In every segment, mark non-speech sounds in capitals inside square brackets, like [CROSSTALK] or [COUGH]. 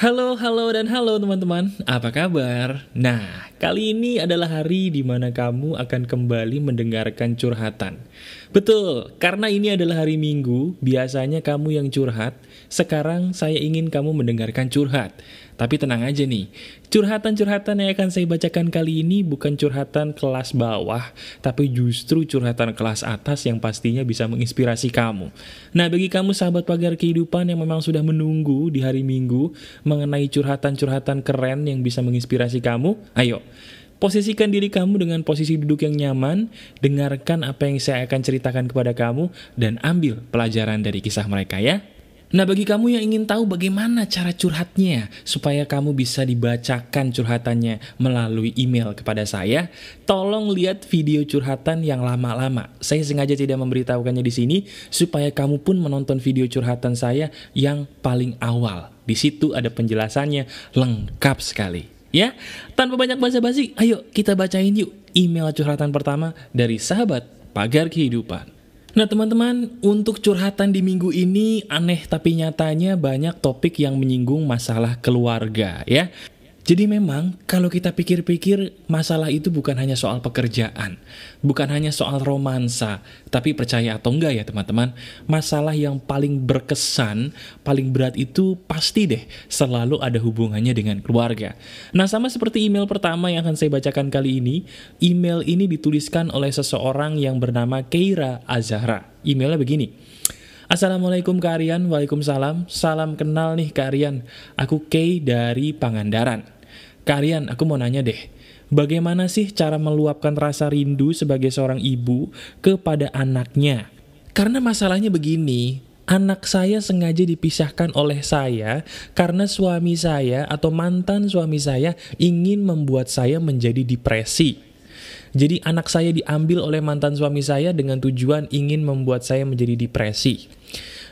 Halo, halo, dan halo teman-teman. Apa kabar? Nah, kali ini adalah hari di mana kamu akan kembali mendengarkan curhatan. Betul, karena ini adalah hari Minggu, biasanya kamu yang curhat. Sekarang saya ingin kamu mendengarkan curhat. Tapi tenang aja nih, curhatan-curhatan yang akan saya bacakan kali ini bukan curhatan kelas bawah, tapi justru curhatan kelas atas yang pastinya bisa menginspirasi kamu. Nah, bagi kamu sahabat pagar kehidupan yang memang sudah menunggu di hari Minggu mengenai curhatan-curhatan keren yang bisa menginspirasi kamu, ayo Posisikan diri kamu dengan posisi duduk yang nyaman, dengarkan apa yang saya akan ceritakan kepada kamu, dan ambil pelajaran dari kisah mereka ya. Nah bagi kamu yang ingin tahu bagaimana cara curhatnya supaya kamu bisa dibacakan curhatannya melalui email kepada saya, tolong lihat video curhatan yang lama-lama. Saya sengaja tidak memberitahukannya di sini supaya kamu pun menonton video curhatan saya yang paling awal. Di situ ada penjelasannya lengkap sekali. Ya, tanpa banyak basa-basi, ayo kita bacain yuk email curhatan pertama dari sahabat Pagar Kehidupan. Nah teman-teman, untuk curhatan di minggu ini aneh tapi nyatanya banyak topik yang menyinggung masalah keluarga ya. Jadi memang kalau kita pikir-pikir masalah itu bukan hanya soal pekerjaan, bukan hanya soal romansa, tapi percaya atau enggak ya teman-teman, masalah yang paling berkesan, paling berat itu pasti deh selalu ada hubungannya dengan keluarga. Nah sama seperti email pertama yang akan saya bacakan kali ini, email ini dituliskan oleh seseorang yang bernama Keira Azahra. Emailnya begini, Assalamualaikum Kak Aryan, Waalaikumsalam, salam kenal nih Kak Aryan, aku Kay dari Pangandaran. Kalian, aku mau nanya deh, bagaimana sih cara meluapkan rasa rindu sebagai seorang ibu kepada anaknya? Karena masalahnya begini, anak saya sengaja dipisahkan oleh saya karena suami saya atau mantan suami saya ingin membuat saya menjadi depresi. Jadi anak saya diambil oleh mantan suami saya dengan tujuan ingin membuat saya menjadi depresi.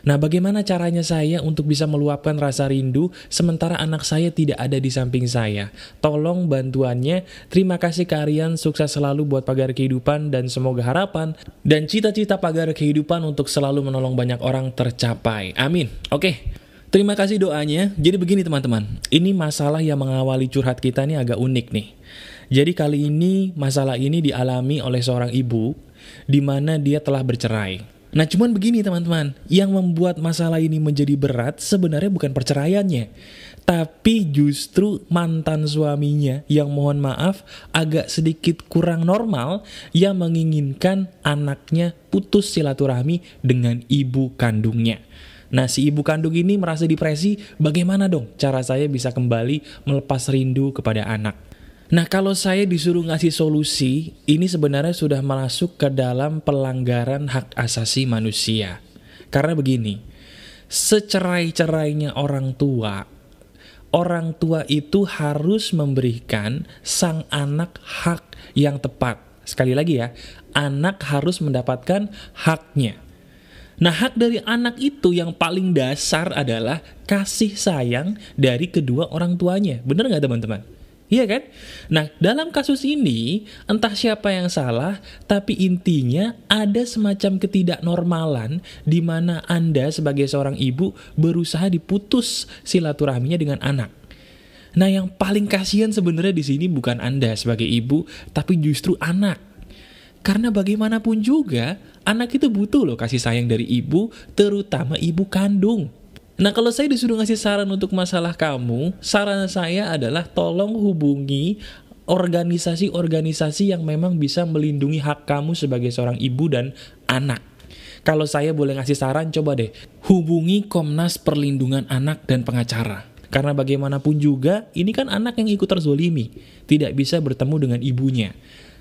Nah, bagaimana caranya saya untuk bisa meluapkan rasa rindu sementara anak saya tidak ada di samping saya? Tolong bantuannya. Terima kasih kalian, sukses selalu buat pagar kehidupan dan semoga harapan dan cita-cita pagar kehidupan untuk selalu menolong banyak orang tercapai. Amin. Oke. Terima kasih doanya. Jadi begini teman-teman, ini masalah yang mengawali curhat kita ini agak unik nih. Jadi kali ini masalah ini dialami oleh seorang ibu di mana dia telah bercerai. Nah cuman begini teman-teman, yang membuat masalah ini menjadi berat sebenarnya bukan perceraiannya, tapi justru mantan suaminya yang mohon maaf agak sedikit kurang normal yang menginginkan anaknya putus silaturahmi dengan ibu kandungnya. Nah si ibu kandung ini merasa depresi, bagaimana dong cara saya bisa kembali melepas rindu kepada anak? Nah kalau saya disuruh ngasih solusi, ini sebenarnya sudah masuk ke dalam pelanggaran hak asasi manusia. Karena begini, secerai-cerainya orang tua, orang tua itu harus memberikan sang anak hak yang tepat. Sekali lagi ya, anak harus mendapatkan haknya. Nah, hak dari anak itu yang paling dasar adalah kasih sayang dari kedua orang tuanya. Benar nggak teman-teman? Iya kan? Nah, dalam kasus ini, entah siapa yang salah, tapi intinya ada semacam ketidaknormalan di mana Anda sebagai seorang ibu berusaha diputus silaturahminya dengan anak. Nah, yang paling kasihan sebenarnya di sini bukan Anda sebagai ibu, tapi justru anak. Karena bagaimanapun juga, anak itu butuh loh kasih sayang dari ibu, terutama ibu kandung. Nah kalau saya disuruh ngasih saran untuk masalah kamu, saran saya adalah tolong hubungi organisasi-organisasi yang memang bisa melindungi hak kamu sebagai seorang ibu dan anak. Kalau saya boleh ngasih saran, coba deh hubungi Komnas Perlindungan Anak dan Pengacara. Karena bagaimanapun juga, ini kan anak yang ikut terzolimi, tidak bisa bertemu dengan ibunya.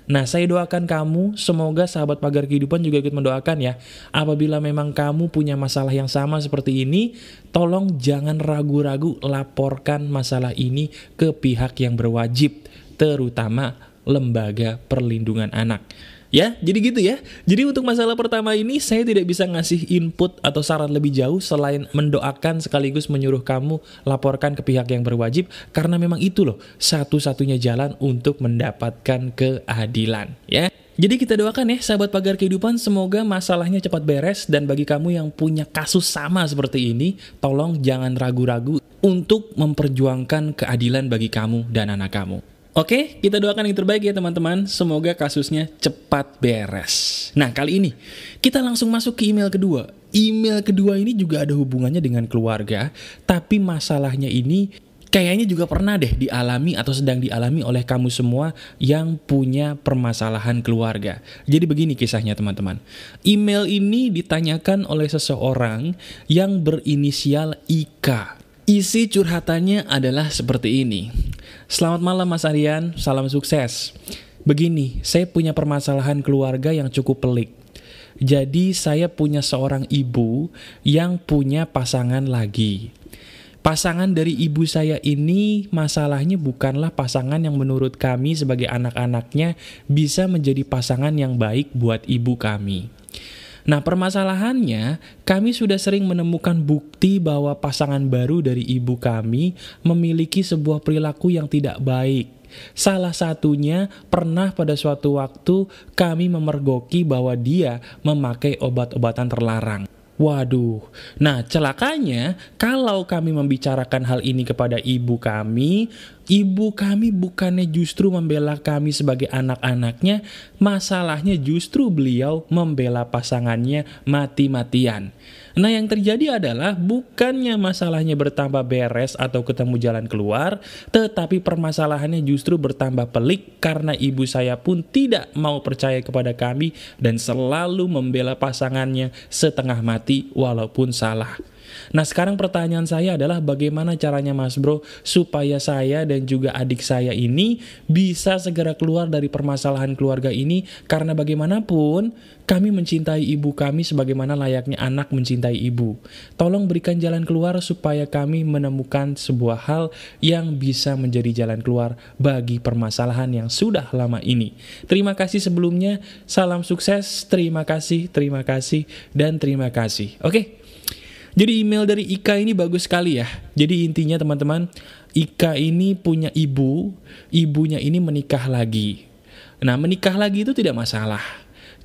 Nah, saya doakan kamu, semoga sahabat pagar kehidupan juga ikut mendoakan ya. Apabila memang kamu punya masalah yang sama seperti ini, tolong jangan ragu-ragu laporkan masalah ini ke pihak yang berwajib, terutama lembaga perlindungan anak. Ya, jadi gitu ya. Jadi untuk masalah pertama ini saya tidak bisa ngasih input atau saran lebih jauh selain mendoakan sekaligus menyuruh kamu laporkan ke pihak yang berwajib karena memang itu loh satu-satunya jalan untuk mendapatkan keadilan, ya. Jadi kita doakan ya sahabat pagar kehidupan semoga masalahnya cepat beres dan bagi kamu yang punya kasus sama seperti ini tolong jangan ragu-ragu untuk memperjuangkan keadilan bagi kamu dan anak kamu. Oke, kita doakan yang terbaik ya teman-teman. Semoga kasusnya cepat beres. Nah, kali ini kita langsung masuk ke email kedua. Email kedua ini juga ada hubungannya dengan keluarga, tapi masalahnya ini kayaknya juga pernah deh dialami atau sedang dialami oleh kamu semua yang punya permasalahan keluarga. Jadi begini kisahnya teman-teman. Email ini ditanyakan oleh seseorang yang berinisial IK. Isi curhatannya adalah seperti ini. Selamat malam Mas Aryan, salam sukses. Begini, saya punya permasalahan keluarga yang cukup pelik. Jadi saya punya seorang ibu yang punya pasangan lagi. Pasangan dari ibu saya ini masalahnya bukanlah pasangan yang menurut kami sebagai anak-anaknya bisa menjadi pasangan yang baik buat ibu kami. Nah permasalahannya, kami sudah sering menemukan bukti bahwa pasangan baru dari ibu kami memiliki sebuah perilaku yang tidak baik. Salah satunya pernah pada suatu waktu kami memergoki bahwa dia memakai obat-obatan terlarang. Waduh, nah celakanya kalau kami membicarakan hal ini kepada ibu kami, ibu kami bukannya justru membela kami sebagai anak-anaknya, masalahnya justru beliau membela pasangannya mati-matian. Nah yang terjadi adalah bukannya masalahnya bertambah beres atau ketemu jalan keluar, tetapi permasalahannya justru bertambah pelik karena ibu saya pun tidak mau percaya kepada kami dan selalu membela pasangannya setengah mati walaupun salah. Nah sekarang pertanyaan saya adalah bagaimana caranya mas bro supaya saya dan juga adik saya ini bisa segera keluar dari permasalahan keluarga ini karena bagaimanapun kami mencintai ibu kami sebagaimana layaknya anak mencintai ibu. Tolong berikan jalan keluar supaya kami menemukan sebuah hal yang bisa menjadi jalan keluar bagi permasalahan yang sudah lama ini. Terima kasih sebelumnya, salam sukses, terima kasih, terima kasih, dan terima kasih. Oke? Okay? Jadi email dari Ika ini bagus sekali ya. Jadi intinya teman-teman, Ika ini punya ibu, ibunya ini menikah lagi. Nah, menikah lagi itu tidak masalah.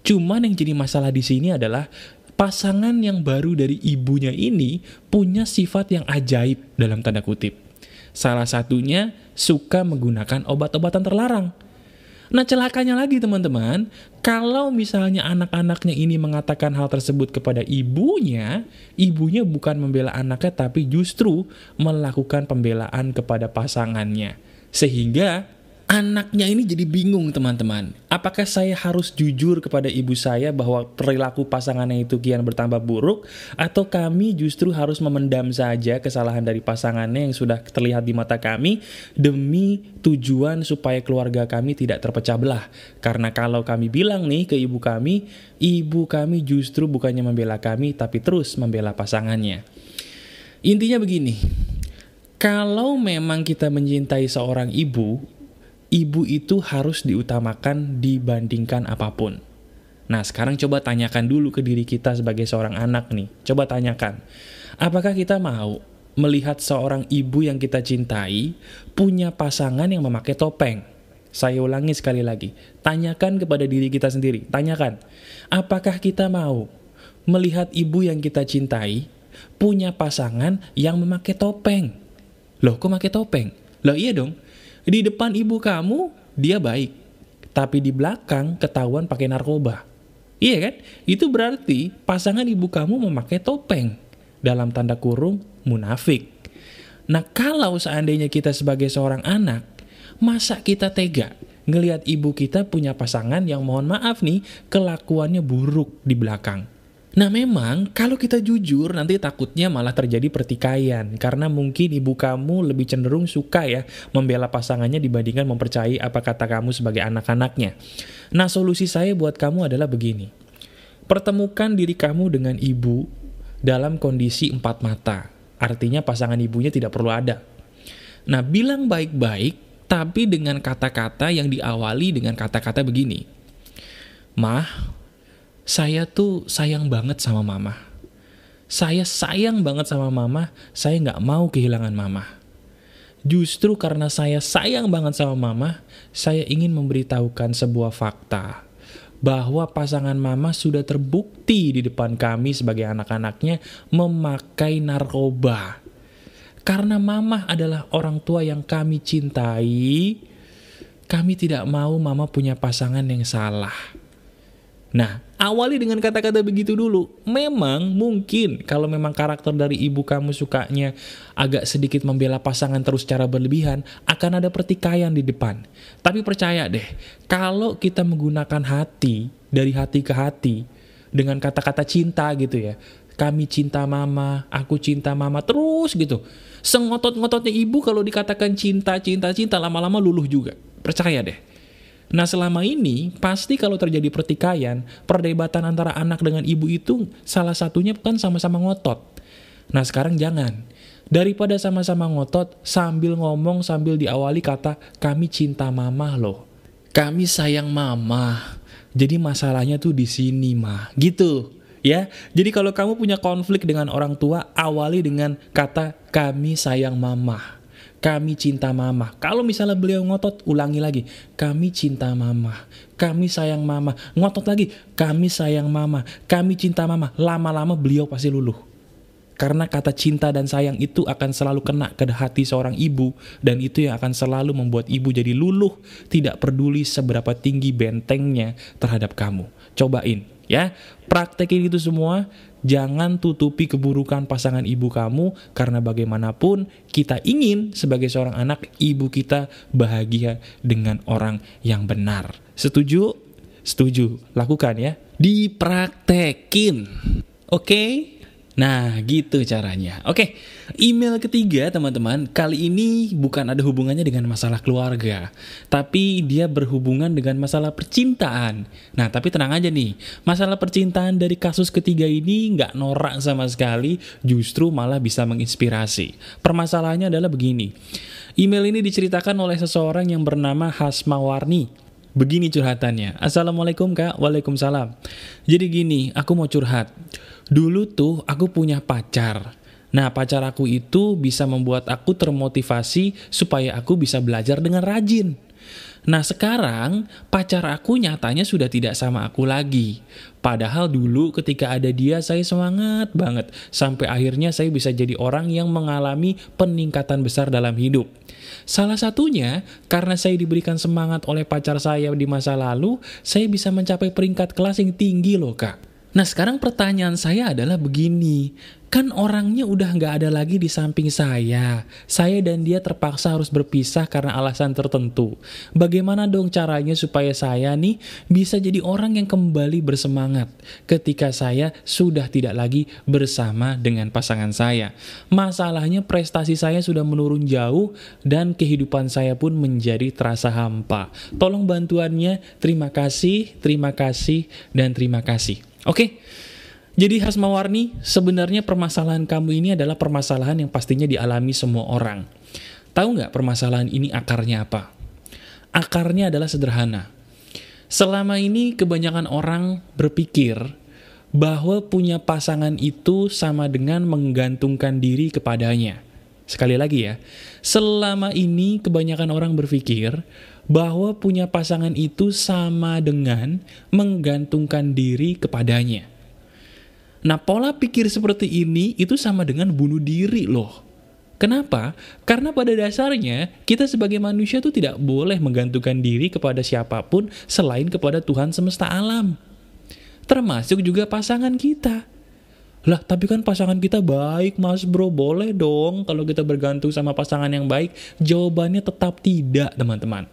Cuman yang jadi masalah di sini adalah pasangan yang baru dari ibunya ini punya sifat yang ajaib dalam tanda kutip. Salah satunya suka menggunakan obat-obatan terlarang. Nah celakanya lagi teman-teman, kalau misalnya anak-anaknya ini mengatakan hal tersebut kepada ibunya, ibunya bukan membela anaknya tapi justru melakukan pembelaan kepada pasangannya. Sehingga anaknya ini jadi bingung teman-teman. Apakah saya harus jujur kepada ibu saya bahwa perilaku pasangannya itu kian bertambah buruk atau kami justru harus memendam saja kesalahan dari pasangannya yang sudah terlihat di mata kami demi tujuan supaya keluarga kami tidak terpecah belah. Karena kalau kami bilang nih ke ibu kami, ibu kami justru bukannya membela kami tapi terus membela pasangannya. Intinya begini, kalau memang kita mencintai seorang ibu, ibu itu harus diutamakan dibandingkan apa pun. Nah, sekarang coba tanyakan dulu ke diri kita sebagai seorang anak nih. Coba tanyakan, apakah kita mau melihat seorang ibu yang kita cintai punya pasangan yang memakai topeng? Saya ulangi sekali lagi, tanyakan kepada diri kita sendiri. Tanyakan, apakah kita mau melihat ibu yang kita cintai punya pasangan yang memakai topeng? Loh, kok pakai topeng? Loh iya dong, di depan ibu kamu, dia baik. Tapi di belakang ketahuan pakai narkoba. Iya kan? Itu berarti pasangan ibu kamu memakai topeng. Dalam tanda kurung, munafik. Nah kalau seandainya kita sebagai seorang anak, masa kita tega ngelihat ibu kita punya pasangan yang mohon maaf nih, kelakuannya buruk di belakang. Nah memang kalau kita jujur nanti takutnya malah terjadi pertikaian karena mungkin ibu kamu lebih cenderung suka ya membela pasangannya dibandingkan mempercayai apa kata kamu sebagai anak-anaknya. Nah solusi saya buat kamu adalah begini. Pertemukan diri kamu dengan ibu dalam kondisi empat mata. Artinya pasangan ibunya tidak perlu ada. Nah bilang baik-baik tapi dengan kata-kata yang diawali dengan kata-kata begini. Mah, saya tuh sayang banget sama mama. Saya sayang banget sama mama, saya nggak mau kehilangan mama. Justru karena saya sayang banget sama mama, saya ingin memberitahukan sebuah fakta bahwa pasangan mama sudah terbukti di depan kami sebagai anak-anaknya memakai narkoba. Karena mama adalah orang tua yang kami cintai, kami tidak mau mama punya pasangan yang salah. Nah, awali dengan kata-kata begitu dulu. Memang mungkin kalau memang karakter dari ibu kamu sukanya agak sedikit membela pasangan terus secara berlebihan, akan ada pertikaian di depan. Tapi percaya deh, kalau kita menggunakan hati, dari hati ke hati, dengan kata-kata cinta gitu ya, kami cinta mama, aku cinta mama, terus gitu. Sengotot-ngototnya ibu kalau dikatakan cinta, cinta, cinta, lama-lama luluh juga. Percaya deh. Nah selama ini pasti kalau terjadi pertikaian, perdebatan antara anak dengan ibu itu salah satunya kan sama-sama ngotot. Nah sekarang jangan. Daripada sama-sama ngotot, sambil ngomong sambil diawali kata, kami cinta mama loh. Kami sayang mama. Jadi masalahnya tuh di sini mah. Gitu ya. Jadi kalau kamu punya konflik dengan orang tua, awali dengan kata kami sayang mama kami cinta mama. Kalau misalnya beliau ngotot, ulangi lagi, kami cinta mama, kami sayang mama. Ngotot lagi, kami sayang mama, kami cinta mama. Lama-lama beliau pasti luluh. Karena kata cinta dan sayang itu akan selalu kena ke hati seorang ibu, dan itu yang akan selalu membuat ibu jadi luluh, tidak peduli seberapa tinggi bentengnya terhadap kamu. Cobain, ya. Praktekin itu semua, Jangan tutupi keburukan pasangan ibu kamu karena bagaimanapun kita ingin sebagai seorang anak ibu kita bahagia dengan orang yang benar. Setuju? Setuju. Lakukan ya. Dipraktekin. Oke? Okay? Nah, gitu caranya. Oke, email ketiga teman-teman, kali ini bukan ada hubungannya dengan masalah keluarga, tapi dia berhubungan dengan masalah percintaan. Nah, tapi tenang aja nih, masalah percintaan dari kasus ketiga ini nggak norak sama sekali, justru malah bisa menginspirasi. Permasalahannya adalah begini, email ini diceritakan oleh seseorang yang bernama Hasmawarni. Begini curhatannya, Assalamualaikum kak, Waalaikumsalam. Jadi gini, aku mau curhat. Dulu tuh aku punya pacar. Nah, pacar aku itu bisa membuat aku termotivasi supaya aku bisa belajar dengan rajin. Nah, sekarang pacar aku nyatanya sudah tidak sama aku lagi. Padahal dulu ketika ada dia saya semangat banget. Sampai akhirnya saya bisa jadi orang yang mengalami peningkatan besar dalam hidup. Salah satunya, karena saya diberikan semangat oleh pacar saya di masa lalu, saya bisa mencapai peringkat kelas yang tinggi loh kak. Nah sekarang pertanyaan saya adalah begini, kan orangnya udah nggak ada lagi di samping saya. Saya dan dia terpaksa harus berpisah karena alasan tertentu. Bagaimana dong caranya supaya saya nih bisa jadi orang yang kembali bersemangat ketika saya sudah tidak lagi bersama dengan pasangan saya. Masalahnya prestasi saya sudah menurun jauh dan kehidupan saya pun menjadi terasa hampa. Tolong bantuannya, terima kasih, terima kasih, dan terima kasih. Oke, jadi Hasmawarni, sebenarnya permasalahan kamu ini adalah permasalahan yang pastinya dialami semua orang. Tahu nggak permasalahan ini akarnya apa? Akarnya adalah sederhana. Selama ini kebanyakan orang berpikir bahwa punya pasangan itu sama dengan menggantungkan diri kepadanya. Sekali lagi ya, selama ini kebanyakan orang berpikir bahwa punya pasangan itu sama dengan menggantungkan diri kepadanya. Nah, pola pikir seperti ini itu sama dengan bunuh diri loh. Kenapa? Karena pada dasarnya kita sebagai manusia itu tidak boleh menggantungkan diri kepada siapa pun selain kepada Tuhan semesta alam. Termasuk juga pasangan kita. Lah, tapi kan pasangan kita baik, mas bro. Boleh dong kalau kita bergantung sama pasangan yang baik. Jawabannya tetap tidak, teman-teman.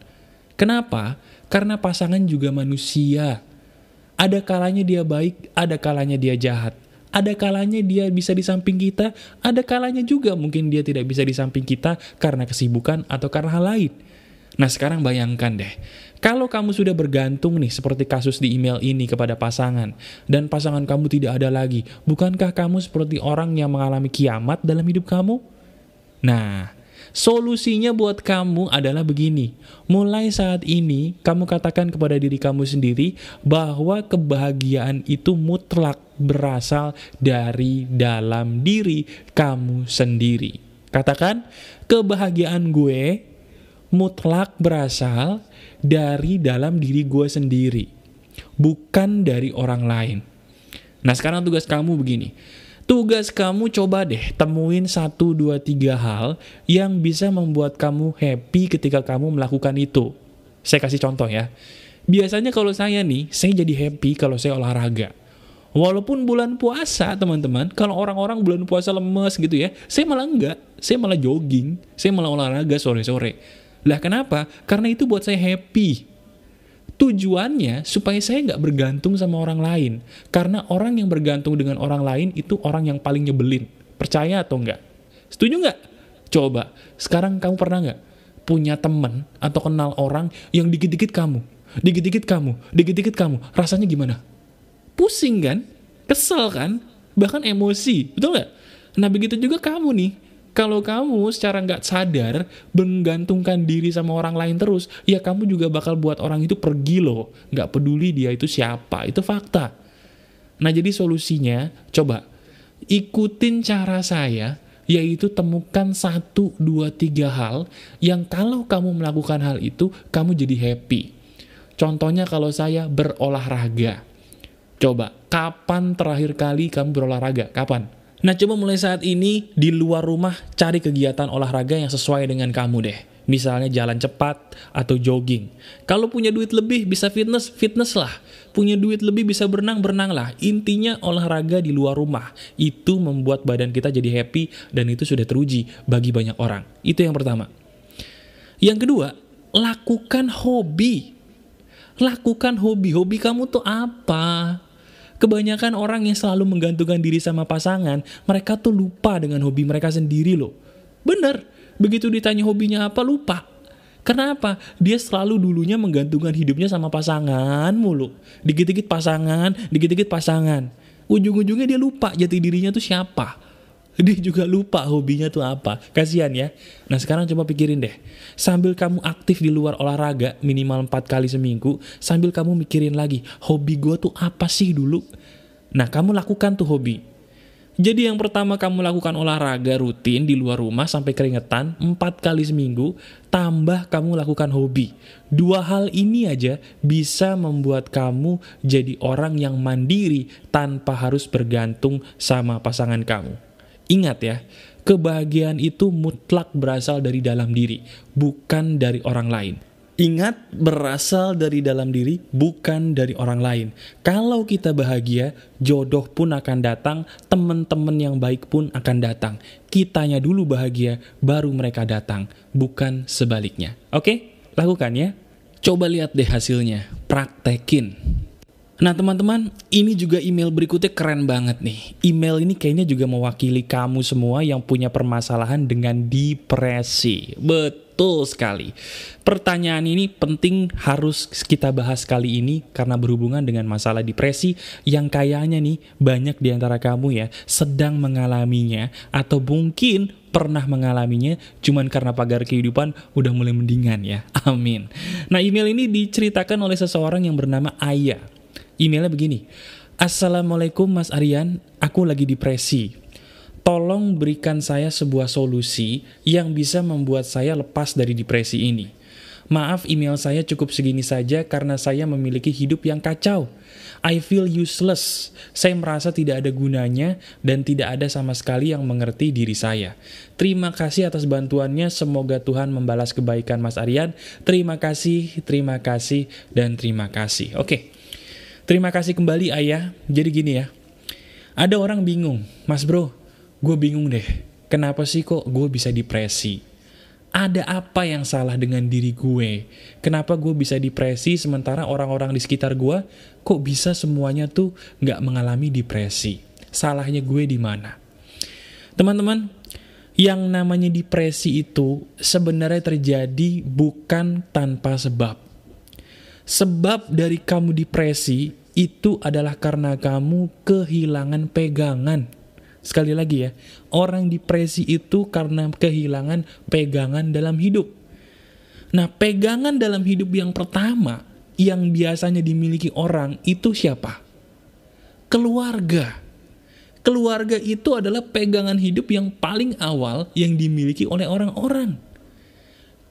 Kenapa? Karena pasangan juga manusia. Ada kalanya dia baik, ada kalanya dia jahat. Ada kalanya dia bisa di samping kita, ada kalanya juga mungkin dia tidak bisa di samping kita karena kesibukan atau karena hal lain. Nah sekarang bayangkan deh, kalau kamu sudah bergantung nih seperti kasus di email ini kepada pasangan, dan pasangan kamu tidak ada lagi, bukankah kamu seperti orang yang mengalami kiamat dalam hidup kamu? Nah, Solusinya buat kamu adalah begini. Mulai saat ini, kamu katakan kepada diri kamu sendiri bahwa kebahagiaan itu mutlak berasal dari dalam diri kamu sendiri. Katakan, kebahagiaan gue mutlak berasal dari dalam diri gue sendiri. Bukan dari orang lain. Nah sekarang tugas kamu begini. Tugas kamu coba deh temuin satu dua tiga hal yang bisa membuat kamu happy ketika kamu melakukan itu. Saya kasih contoh ya. Biasanya kalau saya nih, saya jadi happy kalau saya olahraga. Walaupun bulan puasa teman-teman, kalau orang-orang bulan puasa lemes gitu ya, saya malah enggak. Saya malah jogging, saya malah olahraga sore-sore. Lah kenapa? Karena itu buat saya happy. Tujuannya supaya saya nggak bergantung sama orang lain. Karena orang yang bergantung dengan orang lain itu orang yang paling nyebelin. Percaya atau enggak? Setuju nggak? Coba, sekarang kamu pernah nggak punya teman atau kenal orang yang dikit-dikit kamu, dikit-dikit kamu, dikit-dikit kamu, rasanya gimana? pusing kan, kesel kan, bahkan emosi, betul nggak? Nah begitu juga kamu nih, kalau kamu secara nggak sadar menggantungkan diri sama orang lain terus, ya kamu juga bakal buat orang itu pergi loh, nggak peduli dia itu siapa, itu fakta. Nah jadi solusinya, coba ikutin cara saya, yaitu temukan satu, dua, tiga hal yang kalau kamu melakukan hal itu, kamu jadi happy. Contohnya kalau saya berolahraga. Coba, kapan terakhir kali kamu berolahraga? Kapan? Nah, coba mulai saat ini di luar rumah cari kegiatan olahraga yang sesuai dengan kamu deh. Misalnya jalan cepat atau jogging. Kalau punya duit lebih bisa fitness, fitness lah. Punya duit lebih bisa berenang, berenang lah. Intinya olahraga di luar rumah. Itu membuat badan kita jadi happy dan itu sudah teruji bagi banyak orang. Itu yang pertama. Yang kedua, lakukan hobi. Lakukan hobi. Hobi kamu tuh apa? Kebanyakan orang yang selalu menggantungkan diri sama pasangan, mereka tuh lupa dengan hobi mereka sendiri loh. Bener, begitu ditanya hobinya apa, lupa. Kenapa? Dia selalu dulunya menggantungkan hidupnya sama pasangan mulu. Dikit-dikit pasangan, dikit-dikit pasangan. Ujung-ujungnya dia lupa jati dirinya tuh siapa [LAUGHS] dia juga lupa hobinya tuh apa. Kasihan ya. Nah sekarang coba pikirin deh. Sambil kamu aktif di luar olahraga minimal 4 kali seminggu, sambil kamu mikirin lagi, hobi gue tuh apa sih dulu? Nah kamu lakukan tuh hobi. Jadi yang pertama kamu lakukan olahraga rutin di luar rumah sampai keringetan 4 kali seminggu, tambah kamu lakukan hobi. Dua hal ini aja bisa membuat kamu jadi orang yang mandiri tanpa harus bergantung sama pasangan kamu. Ingat ya, kebahagiaan itu mutlak berasal dari dalam diri, bukan dari orang lain. Ingat, berasal dari dalam diri, bukan dari orang lain. Kalau kita bahagia, jodoh pun akan datang, teman-teman yang baik pun akan datang. Kitanya dulu bahagia, baru mereka datang, bukan sebaliknya. Oke, lakukan ya. Coba lihat deh hasilnya, praktekin. Nah teman-teman, ini juga email berikutnya keren banget nih. Email ini kayaknya juga mewakili kamu semua yang punya permasalahan dengan depresi. Betul sekali. Pertanyaan ini penting harus kita bahas kali ini karena berhubungan dengan masalah depresi yang kayaknya nih banyak di antara kamu ya sedang mengalaminya atau mungkin pernah mengalaminya cuman karena pagar kehidupan udah mulai mendingan ya. [LAUGHS] Amin. Nah email ini diceritakan oleh seseorang yang bernama Ayah. Emailnya begini, Assalamualaikum Mas Aryan, aku lagi depresi. Tolong berikan saya sebuah solusi yang bisa membuat saya lepas dari depresi ini. Maaf email saya cukup segini saja karena saya memiliki hidup yang kacau. I feel useless. Saya merasa tidak ada gunanya dan tidak ada sama sekali yang mengerti diri saya. Terima kasih atas bantuannya. Semoga Tuhan membalas kebaikan Mas Aryan. Terima kasih, terima kasih, dan terima kasih. Oke. Okay. Terima kasih kembali ayah. Jadi gini ya, ada orang bingung, mas bro, gue bingung deh, kenapa sih kok gue bisa depresi? Ada apa yang salah dengan diri gue? Kenapa gue bisa depresi sementara orang-orang di sekitar gue kok bisa semuanya tuh nggak mengalami depresi? Salahnya gue di mana? Teman-teman, yang namanya depresi itu sebenarnya terjadi bukan tanpa sebab. Sebab dari kamu depresi itu adalah karena kamu kehilangan pegangan. Sekali lagi ya, orang depresi itu karena kehilangan pegangan dalam hidup. Nah, pegangan dalam hidup yang pertama yang biasanya dimiliki orang itu siapa? Keluarga. Keluarga itu adalah pegangan hidup yang paling awal yang dimiliki oleh orang-orang.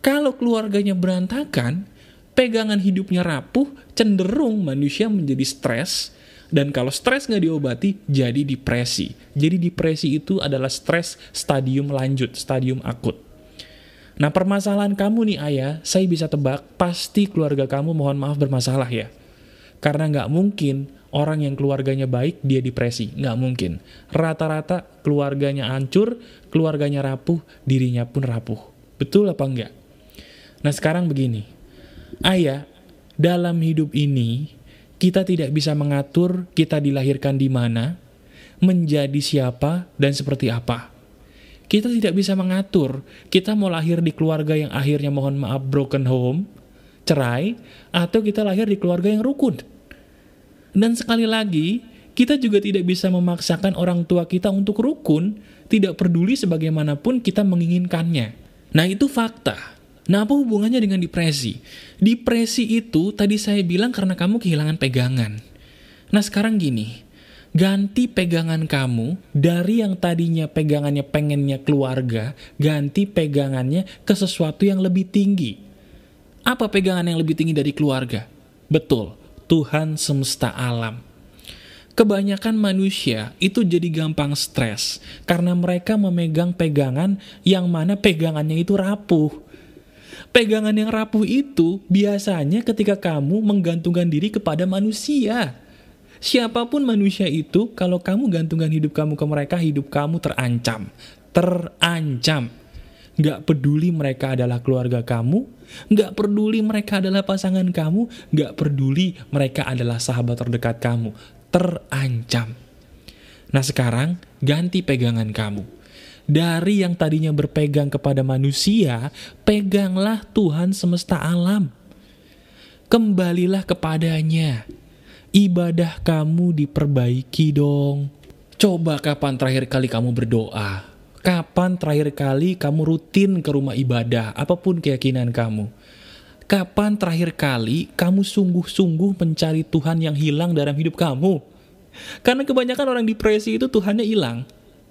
Kalau keluarganya berantakan, pegangan hidupnya rapuh, cenderung manusia menjadi stres, Dan kalau stres nggak diobati, jadi depresi. Jadi depresi itu adalah stres stadium lanjut, stadium akut. Nah permasalahan kamu nih ayah, saya bisa tebak, pasti keluarga kamu mohon maaf bermasalah ya. Karena nggak mungkin orang yang keluarganya baik, dia depresi. Nggak mungkin. Rata-rata keluarganya hancur, keluarganya rapuh, dirinya pun rapuh. Betul apa enggak? Nah sekarang begini, ayah, dalam hidup ini, kita tidak bisa mengatur kita dilahirkan di mana, menjadi siapa, dan seperti apa. Kita tidak bisa mengatur, kita mau lahir di keluarga yang akhirnya mohon maaf broken home, cerai, atau kita lahir di keluarga yang rukun. Dan sekali lagi, kita juga tidak bisa memaksakan orang tua kita untuk rukun, tidak peduli sebagaimanapun kita menginginkannya. Nah itu fakta. Nah, apa hubungannya dengan depresi? Depresi itu tadi saya bilang karena kamu kehilangan pegangan. Nah, sekarang gini, ganti pegangan kamu dari yang tadinya pegangannya pengennya keluarga, ganti pegangannya ke sesuatu yang lebih tinggi. Apa pegangan yang lebih tinggi dari keluarga? Betul, Tuhan semesta alam. Kebanyakan manusia itu jadi gampang stres karena mereka memegang pegangan yang mana pegangannya itu rapuh Pegangan yang rapuh itu biasanya ketika kamu menggantungkan diri kepada manusia. Siapa pun manusia itu, kalau kamu gantungkan hidup kamu ke mereka, hidup kamu terancam. Terancam. Gak peduli mereka adalah keluarga kamu, gak peduli mereka adalah pasangan kamu, gak peduli mereka adalah sahabat terdekat kamu. Terancam. Nah sekarang, ganti pegangan kamu dari yang tadinya berpegang kepada manusia, peganglah Tuhan semesta alam. Kembalilah kepadanya. Ibadah kamu diperbaiki dong. Coba kapan terakhir kali kamu berdoa? Kapan terakhir kali kamu rutin ke rumah ibadah, apa pun keyakinan kamu? Kapan terakhir kali kamu sungguh-sungguh mencari Tuhan yang hilang dalam hidup kamu? Karena kebanyakan orang depresi itu Tuhannya hilang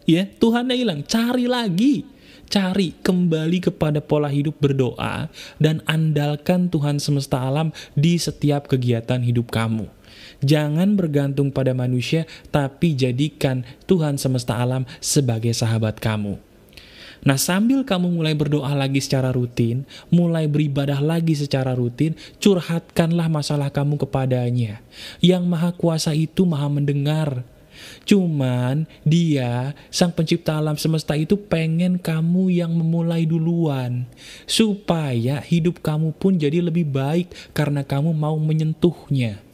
ya Tuhannya hilang. Cari lagi. Cari kembali kepada pola hidup berdoa dan andalkan Tuhan semesta alam di setiap kegiatan hidup kamu. Jangan bergantung pada manusia tapi jadikan Tuhan semesta alam sebagai sahabat kamu. Nah sambil kamu mulai berdoa lagi secara rutin, mulai beribadah lagi secara rutin, curhatkanlah masalah kamu kepadanya. Yang maha kuasa itu maha mendengar, Cuman dia, sang pencipta alam semesta itu pengen kamu yang memulai duluan. Supaya hidup kamu pun jadi lebih baik karena kamu mau menyentuhnya.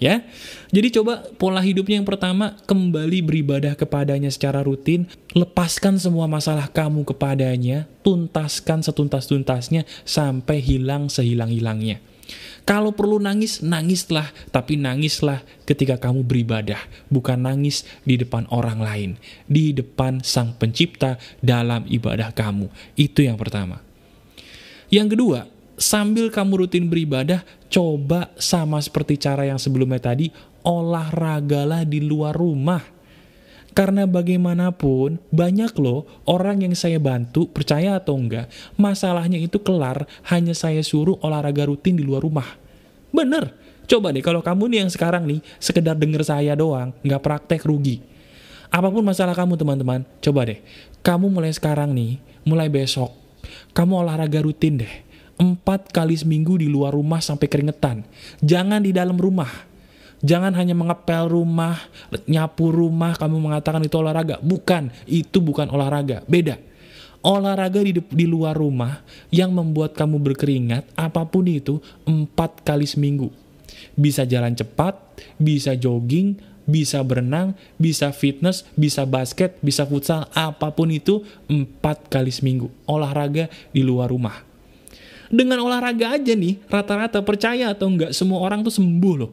Ya, jadi coba pola hidupnya yang pertama kembali beribadah kepadanya secara rutin, lepaskan semua masalah kamu kepadanya, tuntaskan setuntas-tuntasnya sampai hilang sehilang-hilangnya. Kalau perlu nangis, nangislah, tapi nangislah ketika kamu beribadah, bukan nangis di depan orang lain, di depan Sang Pencipta dalam ibadah kamu. Itu yang pertama. Yang kedua, sambil kamu rutin beribadah, coba sama seperti cara yang sebelumnya tadi, olahragalah di luar rumah karena bagaimanapun, banyak loh orang yang saya bantu, percaya atau enggak, masalahnya itu kelar, hanya saya suruh olahraga rutin di luar rumah. Bener, coba deh kalau kamu nih yang sekarang nih, sekedar denger saya doang, nggak praktek rugi. Apa pun masalah kamu teman-teman, coba deh, kamu mulai sekarang nih, mulai besok, kamu olahraga rutin deh. Empat kali seminggu di luar rumah sampai keringetan. Jangan di dalam rumah Jangan hanya mengepel rumah, nyapu rumah, kamu mengatakan itu olahraga. Bukan, itu bukan olahraga. Beda. Olahraga di, di luar rumah yang membuat kamu berkeringat, apa pun itu, empat kali seminggu. Bisa jalan cepat, bisa jogging, bisa berenang, bisa fitness, bisa basket, bisa futsal, apa pun itu, empat kali seminggu. Olahraga di luar rumah. Dengan olahraga aja nih, rata-rata percaya atau enggak, semua orang tuh sembuh loh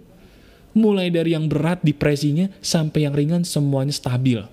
mulai dari yang berat depresinya sampai yang ringan semuanya stabil.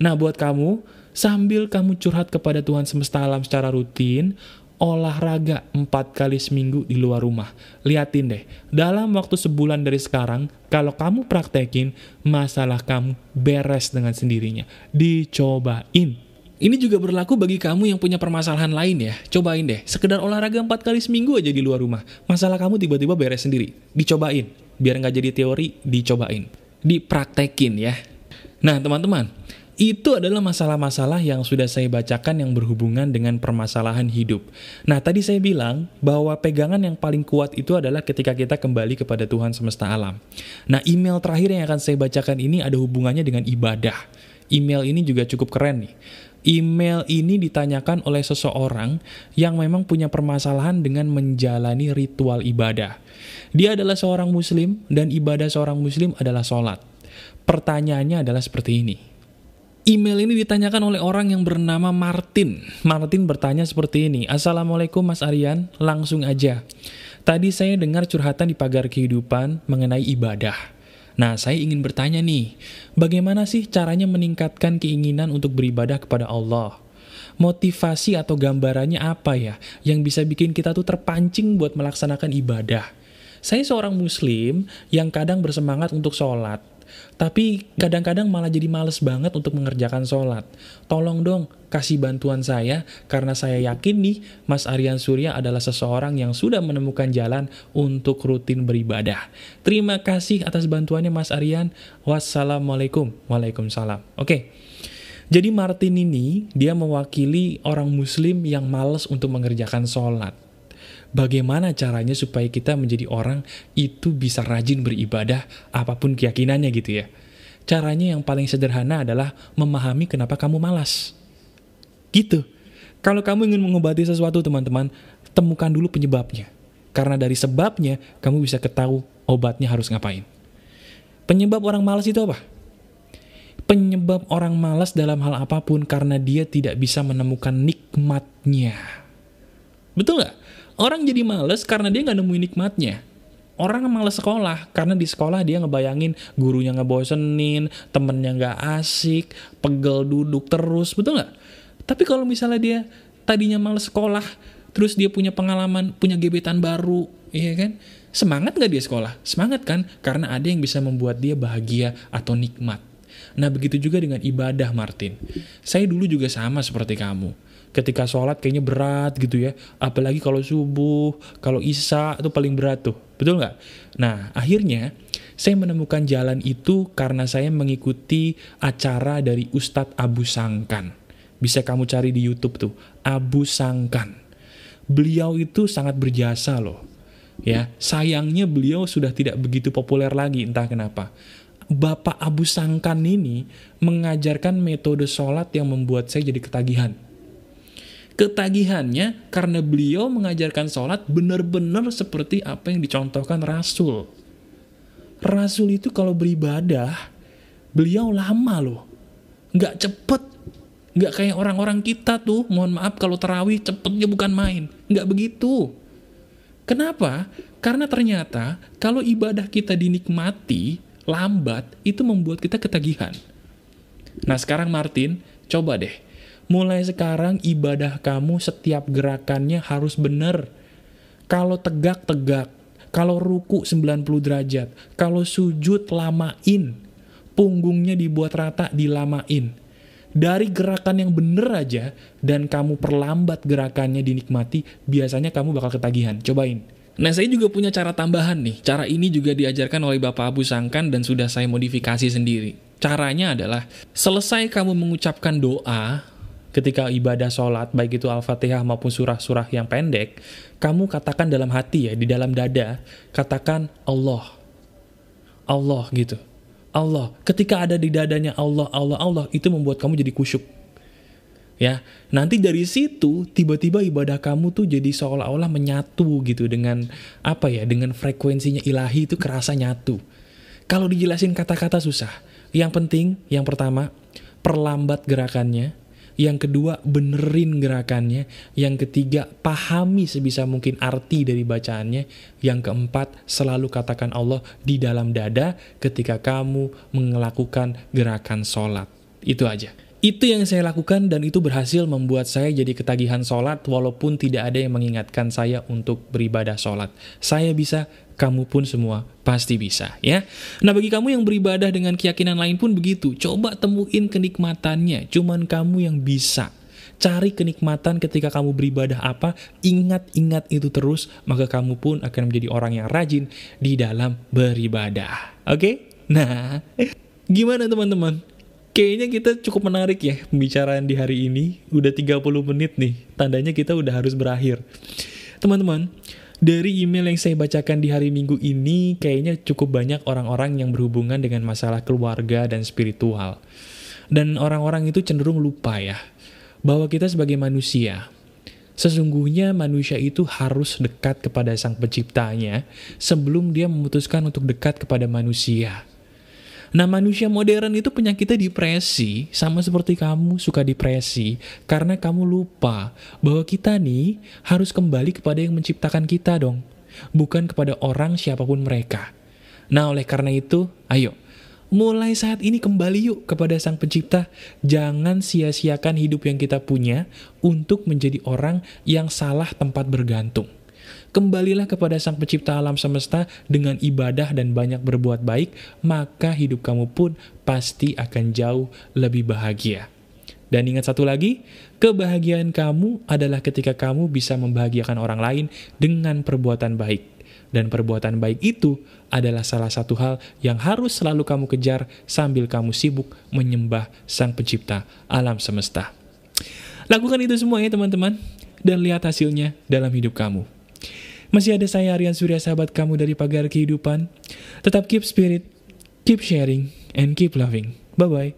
Nah buat kamu, sambil kamu curhat kepada Tuhan semesta alam secara rutin, olahraga empat kali seminggu di luar rumah. Liatin deh, dalam waktu sebulan dari sekarang, kalau kamu praktekin, masalah kamu beres dengan sendirinya. Dicobain. Ini juga berlaku bagi kamu yang punya permasalahan lain ya. Cobain deh, sekedar olahraga empat kali seminggu aja di luar rumah. Masalah kamu tiba-tiba beres sendiri. Dicobain biar nggak jadi teori, dicobain. dipraktekin ya. Nah teman-teman, itu adalah masalah-masalah yang sudah saya bacakan yang berhubungan dengan permasalahan hidup. Nah, tadi saya bilang bahwa pegangan yang paling kuat itu adalah ketika kita kembali kepada Tuhan semesta alam. Nah, email terakhir yang akan saya bacakan ini ada hubungannya dengan ibadah. Email ini juga cukup keren nih. Email ini ditanyakan oleh seseorang yang memang punya permasalahan dengan menjalani ritual ibadah. Dia adalah seorang muslim dan ibadah seorang muslim adalah sholat. Pertanyaannya adalah seperti ini. Email ini ditanyakan oleh orang yang bernama Martin. Martin bertanya seperti ini, Assalamualaikum Mas Aryan, langsung aja. Tadi saya dengar curhatan di pagar kehidupan mengenai ibadah. Nah, saya ingin bertanya nih, bagaimana sih caranya meningkatkan keinginan untuk beribadah kepada Allah? Motivasi atau gambarannya apa ya yang bisa bikin kita tuh terpancing buat melaksanakan ibadah? Saya seorang muslim yang kadang bersemangat untuk sholat, tapi kadang-kadang malah jadi males banget untuk mengerjakan sholat. Tolong dong, kasih bantuan saya, karena saya yakin nih, Mas Aryan Surya adalah seseorang yang sudah menemukan jalan untuk rutin beribadah. Terima kasih atas bantuannya Mas Aryan. Wassalamualaikum. Waalaikumsalam. Oke. Jadi Martin ini, dia mewakili orang muslim yang males untuk mengerjakan sholat. Bagaimana caranya supaya kita menjadi orang itu bisa rajin beribadah apa pun keyakinannya gitu ya. Caranya yang paling sederhana adalah memahami kenapa kamu malas. Gitu. Kalau kamu ingin mengobati sesuatu teman-teman, temukan dulu penyebabnya. Karena dari sebabnya, kamu bisa ketahui obatnya harus ngapain. Penyebab orang malas itu apa? Penyebab orang malas dalam hal apa pun karena dia tidak bisa menemukan nikmatnya. Betul nggak? Orang jadi males karena dia nggak nemuin nikmatnya. Orang males sekolah karena di sekolah dia ngebayangin gurunya ngebosenin, temennya nggak asik, pegel duduk terus, betul nggak? Tapi kalau misalnya dia tadinya males sekolah, terus dia punya pengalaman, punya gebetan baru, iya kan? Semangat nggak dia sekolah? Semangat kan? Karena ada yang bisa membuat dia bahagia atau nikmat. Nah begitu juga dengan ibadah Martin. Saya dulu juga sama seperti kamu ketika sholat kayaknya berat gitu ya. Apalagi kalau subuh, kalau isya itu paling berat tuh. Betul nggak? Nah, akhirnya saya menemukan jalan itu karena saya mengikuti acara dari Ustadz Abu Sangkan. Bisa kamu cari di Youtube tuh, Abu Sangkan. Beliau itu sangat berjasa loh. Ya, sayangnya beliau sudah tidak begitu populer lagi, entah kenapa. Bapak Abu Sangkan ini mengajarkan metode sholat yang membuat saya jadi ketagihan ketagihannya karena beliau mengajarkan sholat benar-benar seperti apa yang dicontohkan Rasul. Rasul itu kalau beribadah, beliau lama loh. Nggak cepet. Nggak kayak orang-orang kita tuh, mohon maaf kalau terawih cepetnya bukan main. Nggak begitu. Kenapa? Karena ternyata kalau ibadah kita dinikmati, lambat, itu membuat kita ketagihan. Nah sekarang Martin, coba deh Mulai sekarang ibadah kamu setiap gerakannya harus benar. Kalau tegak, tegak. Kalau ruku 90 derajat. Kalau sujud, lamain. Punggungnya dibuat rata, dilamain. Dari gerakan yang benar aja, dan kamu perlambat gerakannya dinikmati, biasanya kamu bakal ketagihan. Cobain. Nah, saya juga punya cara tambahan nih. Cara ini juga diajarkan oleh Bapak Abu Sangkan dan sudah saya modifikasi sendiri. Caranya adalah, selesai kamu mengucapkan doa, ketika ibadah sholat, baik itu Al-Fatihah maupun surah-surah yang pendek, kamu katakan dalam hati ya, di dalam dada, katakan Allah. Allah gitu. Allah. Ketika ada di dadanya Allah, Allah, Allah, itu membuat kamu jadi kusyuk. Ya, nanti dari situ tiba-tiba ibadah kamu tuh jadi seolah-olah menyatu gitu dengan apa ya, dengan frekuensinya ilahi itu kerasa nyatu. Kalau dijelasin kata-kata susah. Yang penting, yang pertama, perlambat gerakannya, yang kedua, benerin gerakannya. Yang ketiga, pahami sebisa mungkin arti dari bacaannya. Yang keempat, selalu katakan Allah di dalam dada ketika kamu melakukan gerakan sholat. Itu aja. Itu yang saya lakukan dan itu berhasil membuat saya jadi ketagihan sholat walaupun tidak ada yang mengingatkan saya untuk beribadah sholat. Saya bisa, kamu pun semua pasti bisa ya. Nah bagi kamu yang beribadah dengan keyakinan lain pun begitu. Coba temuin kenikmatannya, cuman kamu yang bisa. Cari kenikmatan ketika kamu beribadah apa, ingat-ingat itu terus, maka kamu pun akan menjadi orang yang rajin di dalam beribadah. Oke? Okay? Nah, [LAUGHS] gimana teman-teman? Kayaknya kita cukup menarik ya pembicaraan di hari ini. Udah 30 menit nih, tandanya kita udah harus berakhir. Teman-teman, dari email yang saya bacakan di hari Minggu ini, kayaknya cukup banyak orang-orang yang berhubungan dengan masalah keluarga dan spiritual. Dan orang-orang itu cenderung lupa ya, bahwa kita sebagai manusia, sesungguhnya manusia itu harus dekat kepada sang penciptanya sebelum dia memutuskan untuk dekat kepada manusia. Nah manusia modern itu penyakitnya depresi, sama seperti kamu suka depresi, karena kamu lupa bahwa kita nih harus kembali kepada yang menciptakan kita dong, bukan kepada orang siapa pun mereka. Nah oleh karena itu, ayo, mulai saat ini kembali yuk kepada sang pencipta, jangan sia-siakan hidup yang kita punya untuk menjadi orang yang salah tempat bergantung. Kembalilah kepada Sang Pencipta alam semesta dengan ibadah dan banyak berbuat baik, maka hidup kamu pun pasti akan jauh lebih bahagia. Dan ingat satu lagi, kebahagiaan kamu adalah ketika kamu bisa membahagiakan orang lain dengan perbuatan baik. Dan perbuatan baik itu adalah salah satu hal yang harus selalu kamu kejar sambil kamu sibuk menyembah Sang Pencipta alam semesta. Lakukan itu semua ya teman-teman, dan lihat hasilnya dalam hidup kamu. Masih ada saya Aryan Surya sahabat kamu dari Pagar Kehidupan. Tetap keep spirit, keep sharing, and keep loving. Bye-bye.